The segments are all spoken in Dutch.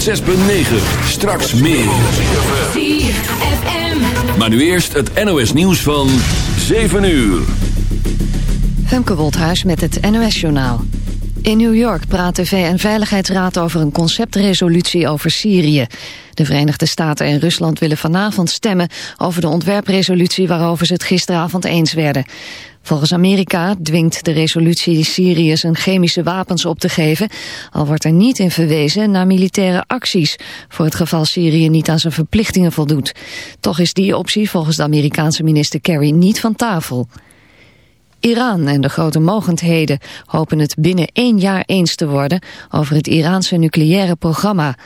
106.9. Straks meer. Maar nu eerst het NOS nieuws van 7 uur. Femke Woldhuis met het NOS journaal. In New York praat de VN-veiligheidsraad over een conceptresolutie over Syrië. De Verenigde Staten en Rusland willen vanavond stemmen over de ontwerpresolutie waarover ze het gisteravond eens werden. Volgens Amerika dwingt de resolutie Syrië zijn chemische wapens op te geven, al wordt er niet in verwezen naar militaire acties, voor het geval Syrië niet aan zijn verplichtingen voldoet. Toch is die optie volgens de Amerikaanse minister Kerry niet van tafel. Iran en de grote mogendheden hopen het binnen één jaar eens te worden over het Iraanse nucleaire programma.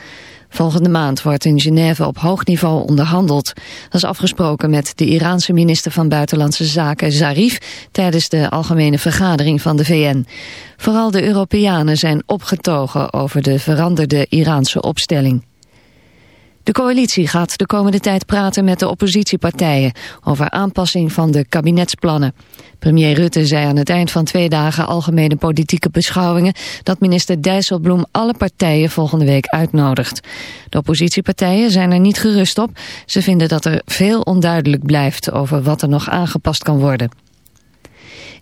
Volgende maand wordt in Genève op hoog niveau onderhandeld. Dat is afgesproken met de Iraanse minister van Buitenlandse Zaken Zarif tijdens de algemene vergadering van de VN. Vooral de Europeanen zijn opgetogen over de veranderde Iraanse opstelling. De coalitie gaat de komende tijd praten met de oppositiepartijen over aanpassing van de kabinetsplannen. Premier Rutte zei aan het eind van twee dagen algemene politieke beschouwingen dat minister Dijsselbloem alle partijen volgende week uitnodigt. De oppositiepartijen zijn er niet gerust op. Ze vinden dat er veel onduidelijk blijft over wat er nog aangepast kan worden.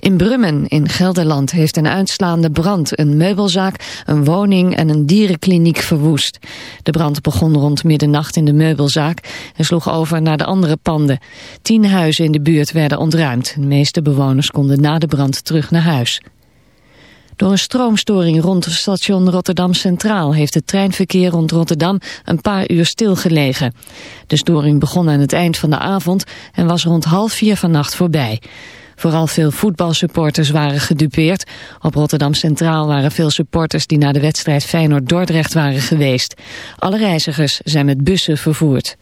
In Brummen in Gelderland heeft een uitslaande brand een meubelzaak, een woning en een dierenkliniek verwoest. De brand begon rond middernacht in de meubelzaak en sloeg over naar de andere panden. Tien huizen in de buurt werden ontruimd. De meeste bewoners konden na de brand terug naar huis. Door een stroomstoring rond het station Rotterdam Centraal heeft het treinverkeer rond Rotterdam een paar uur stilgelegen. De storing begon aan het eind van de avond en was rond half vier vannacht voorbij. Vooral veel voetbalsupporters waren gedupeerd. Op Rotterdam Centraal waren veel supporters die naar de wedstrijd Feyenoord-Dordrecht waren geweest. Alle reizigers zijn met bussen vervoerd.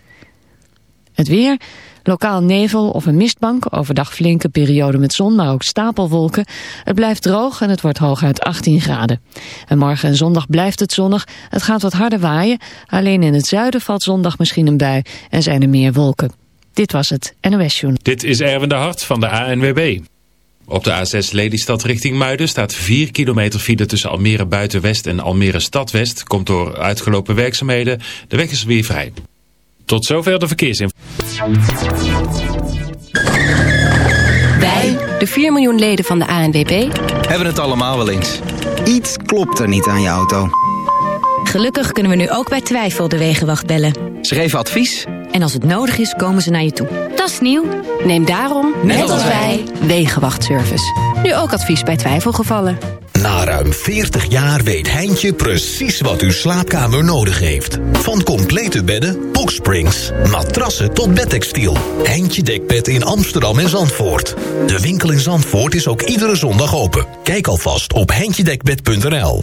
Het weer... Lokaal nevel of een mistbank, overdag flinke periode met zon, maar ook stapelwolken. Het blijft droog en het wordt hooguit 18 graden. En morgen en zondag blijft het zonnig. Het gaat wat harder waaien. Alleen in het zuiden valt zondag misschien een bui en zijn er meer wolken. Dit was het NOS Journal. Dit is Erwin de Hart van de ANWB. Op de A6 Lelystad richting Muiden staat 4 kilometer file tussen Almere Buitenwest en Almere Stadwest. Komt door uitgelopen werkzaamheden. De weg is weer vrij. Tot zover de verkeersinformatie. Wij, de 4 miljoen leden van de ANWB, hebben het allemaal wel eens. Iets klopt er niet aan je auto. Gelukkig kunnen we nu ook bij twijfel de Wegenwacht bellen. Ze geven advies en als het nodig is, komen ze naar je toe. Dat is nieuw. Neem daarom, net, als wij, Wegenwachtservice. Nu ook advies bij twijfelgevallen. Na ruim 40 jaar weet Heintje precies wat uw slaapkamer nodig heeft. Van complete bedden, boxsprings, matrassen tot bedtextiel. Heintje Dekbed in Amsterdam en Zandvoort. De winkel in Zandvoort is ook iedere zondag open. Kijk alvast op heintjedekbed.nl.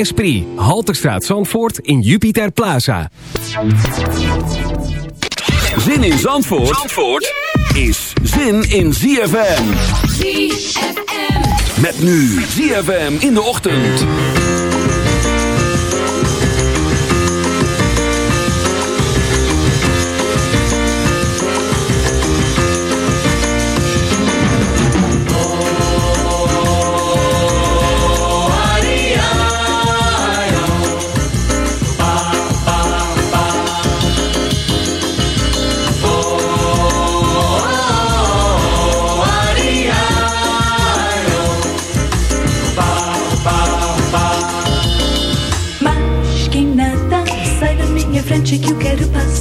Esprit. Halterstraat Zandvoort in Jupiter Plaza. Zin in Zandvoort, Zandvoort is zin in ZFM. ZFM. Met nu ZFM in de ochtend.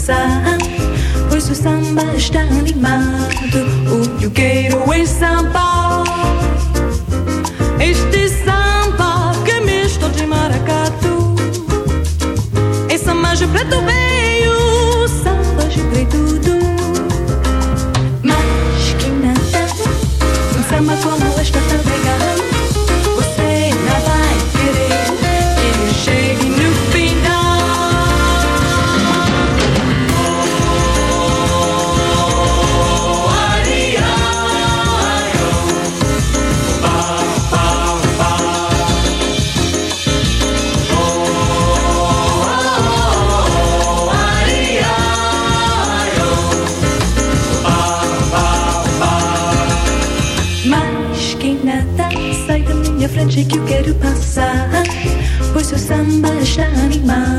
Passar. Pois o samba está animado. O que eu quero é samba. Este samba que é misto de maracatu. Samba de preto veio, samba está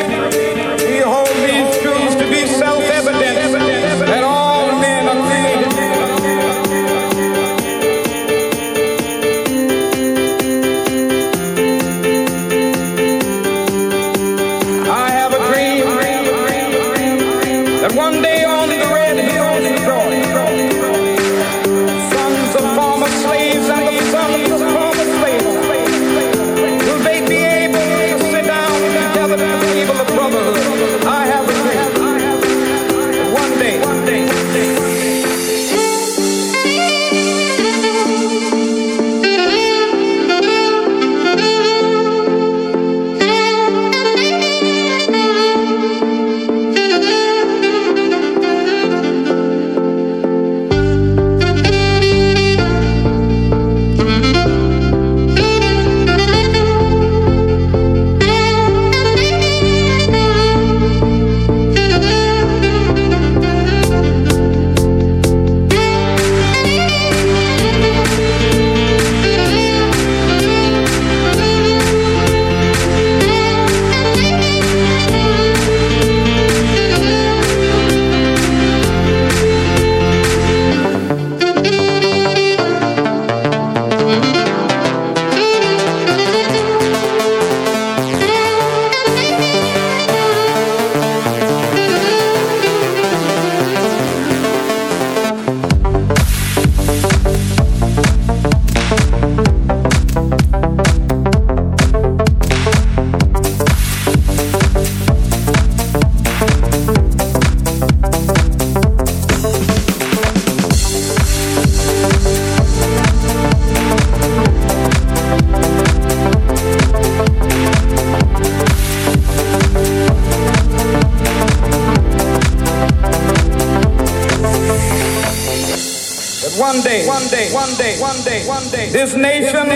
This nation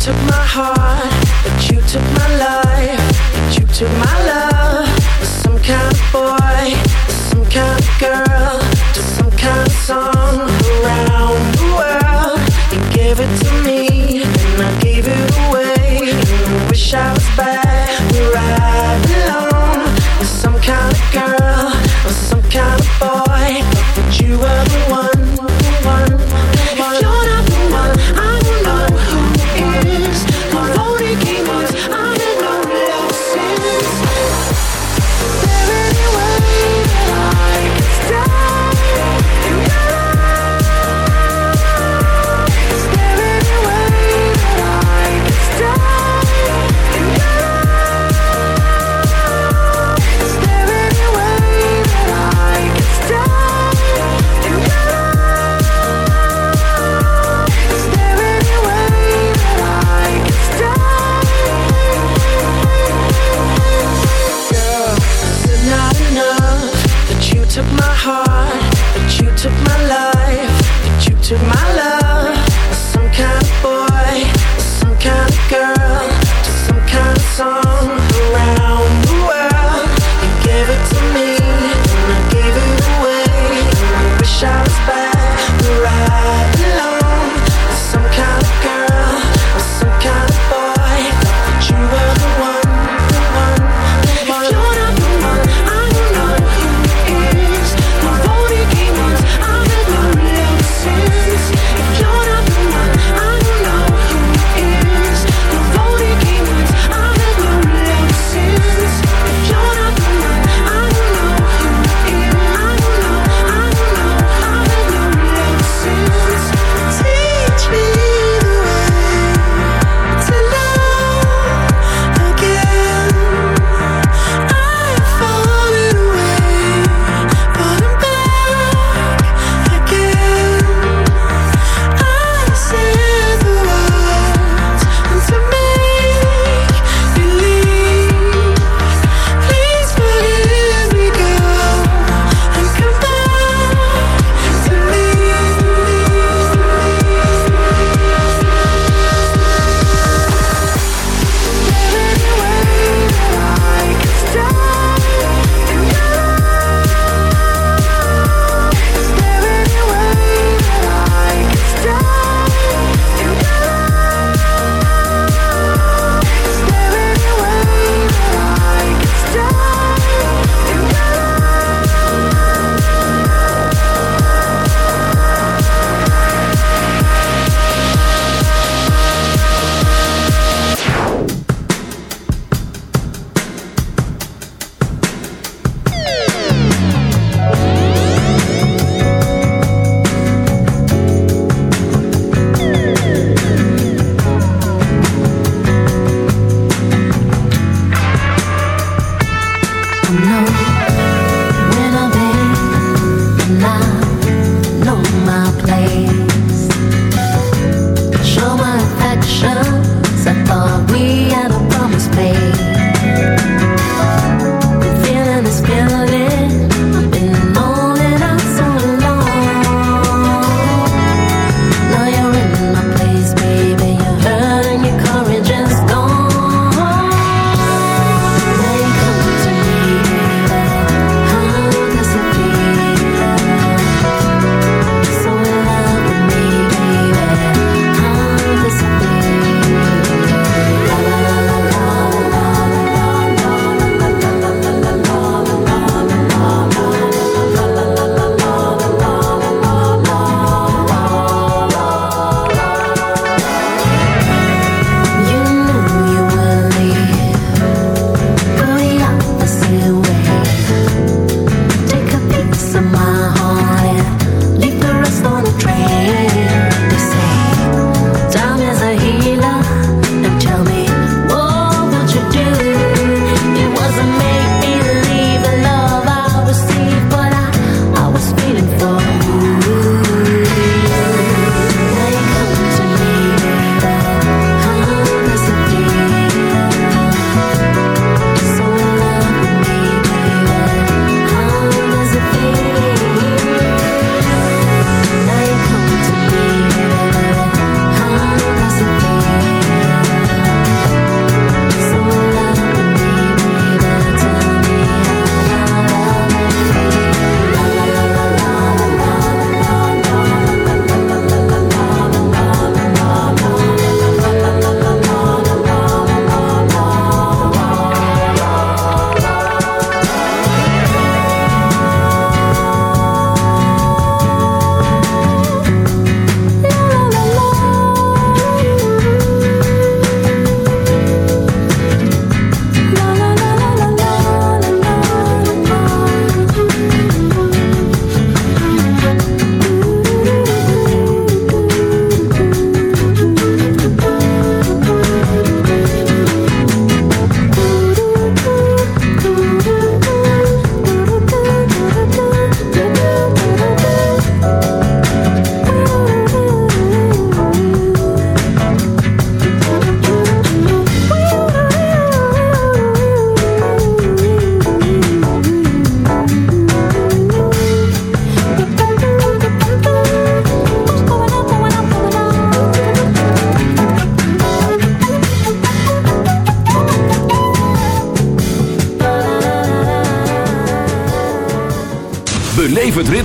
took my heart, but you took my life, that you took my love. To some kind of boy, to some kind of girl, to some kind of song around the world. You gave it to me, and I gave it away. And I wish I was back.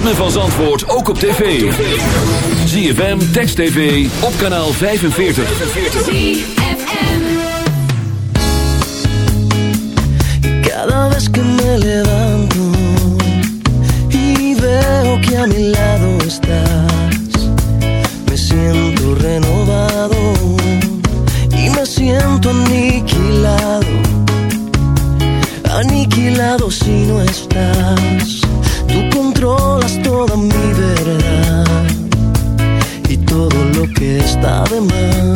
ritme van Zandvoort ook op tv. ZFM, Text TV, op kanaal 45. ZFM Cada vez que me levanto Y veo que a mi lado estás Me siento renovado Y me siento aniquilado Aniquilado si no estás sabe man.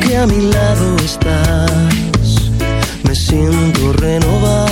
que a mi lado estás, me siento renovado.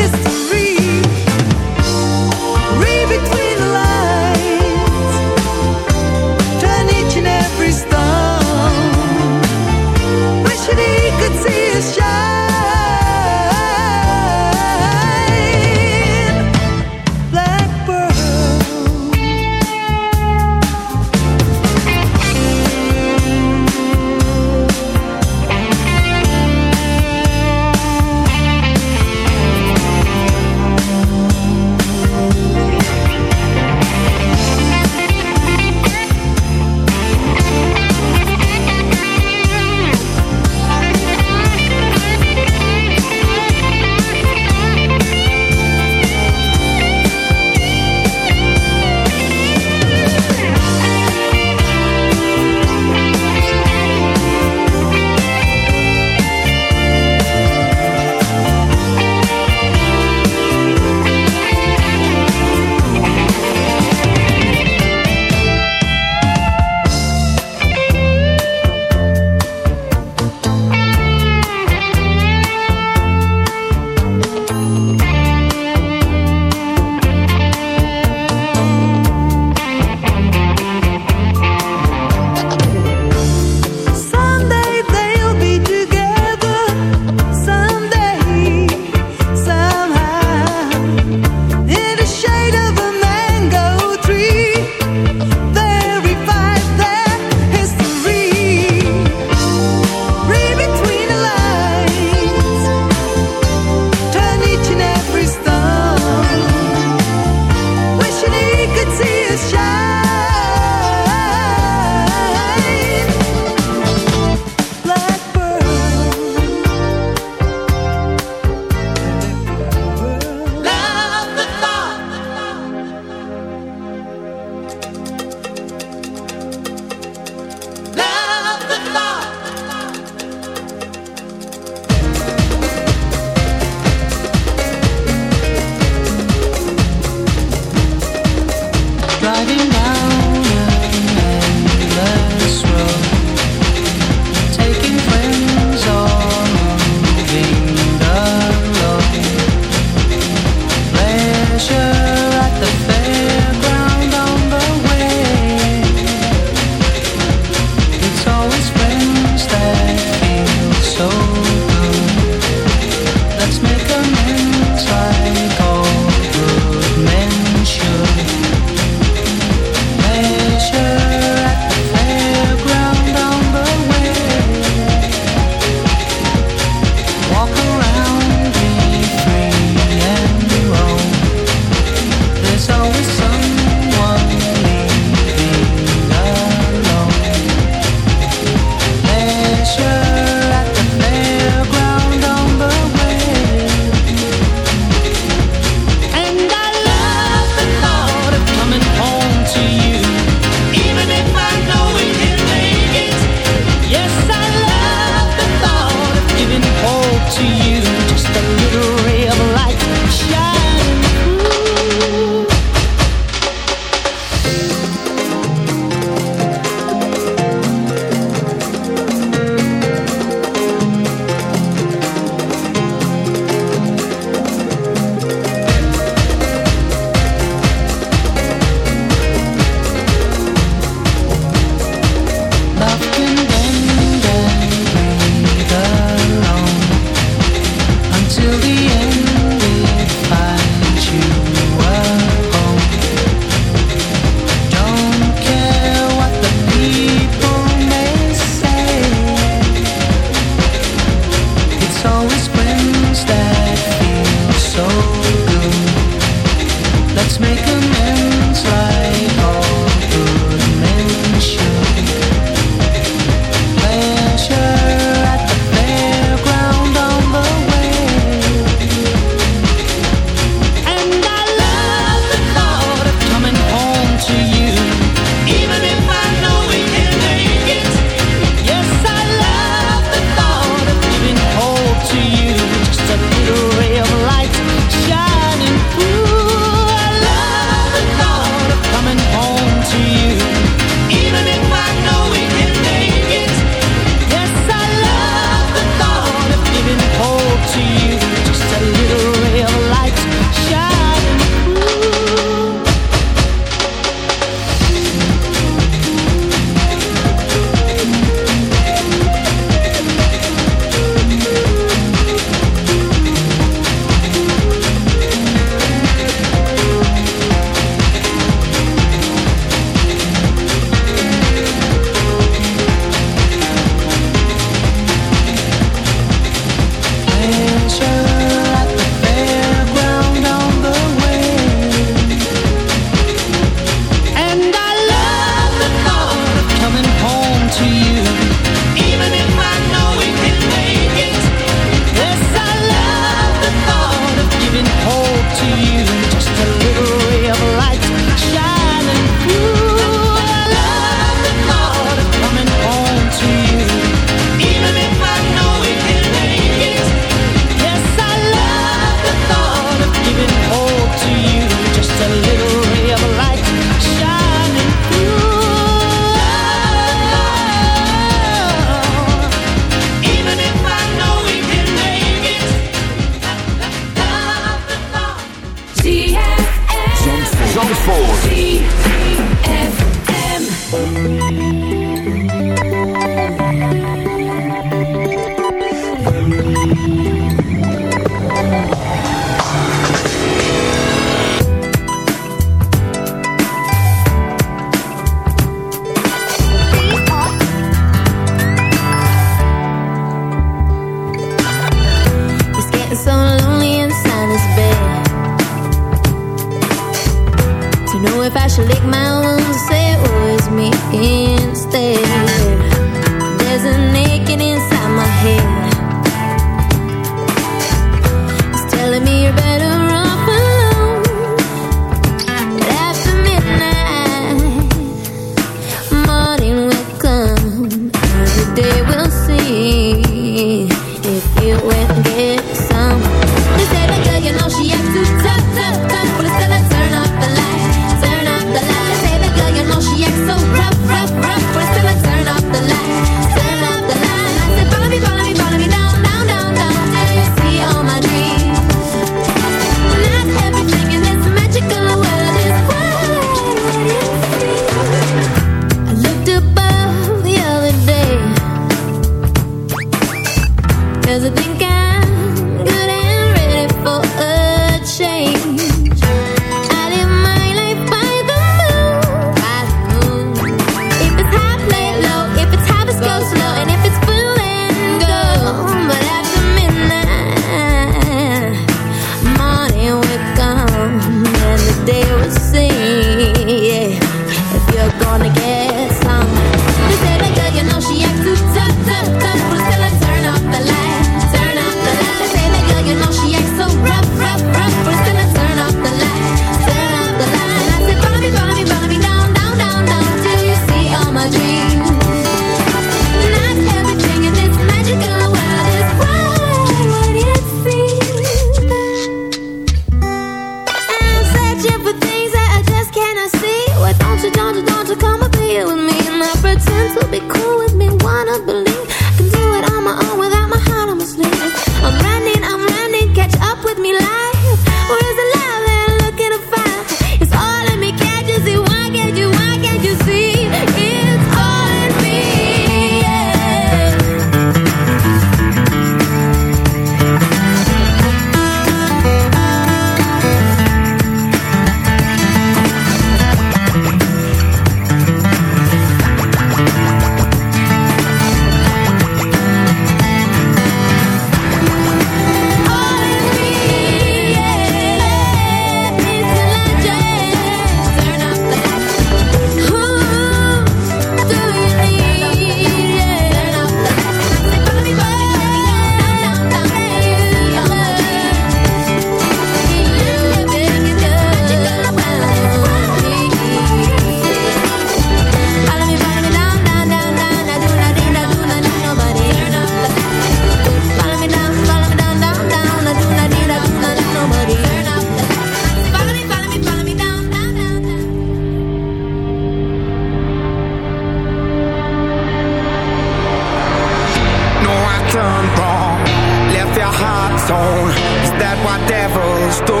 Devils do?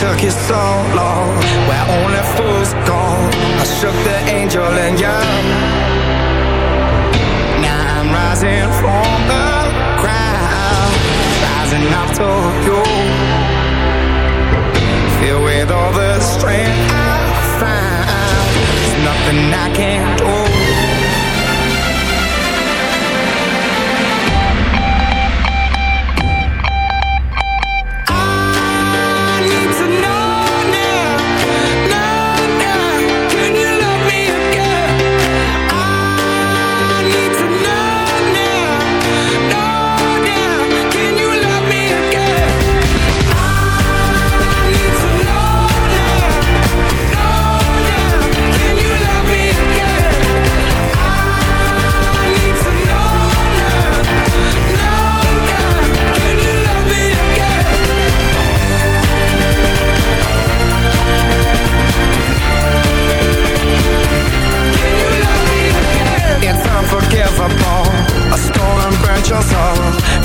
Took you so long, where only fools go. I shook the angel in you. Now I'm rising from the crowd, rising up to you. Filled with all the strength I found, there's nothing I can't do.